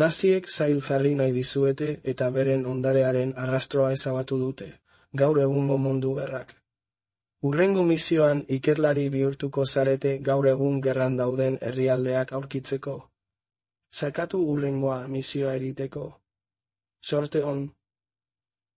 Naziek zail jarri nahi dizuete eta beren ondarearen arrastroa ezabatu dute, gaur egungo mundu gerrak. Urrengo misioan ikerlari bihurtuko zarete gaur egun gerran dauden herrialdeak aurkitzeko. Sakatu urrengoa misioa eriteko. Sorte on.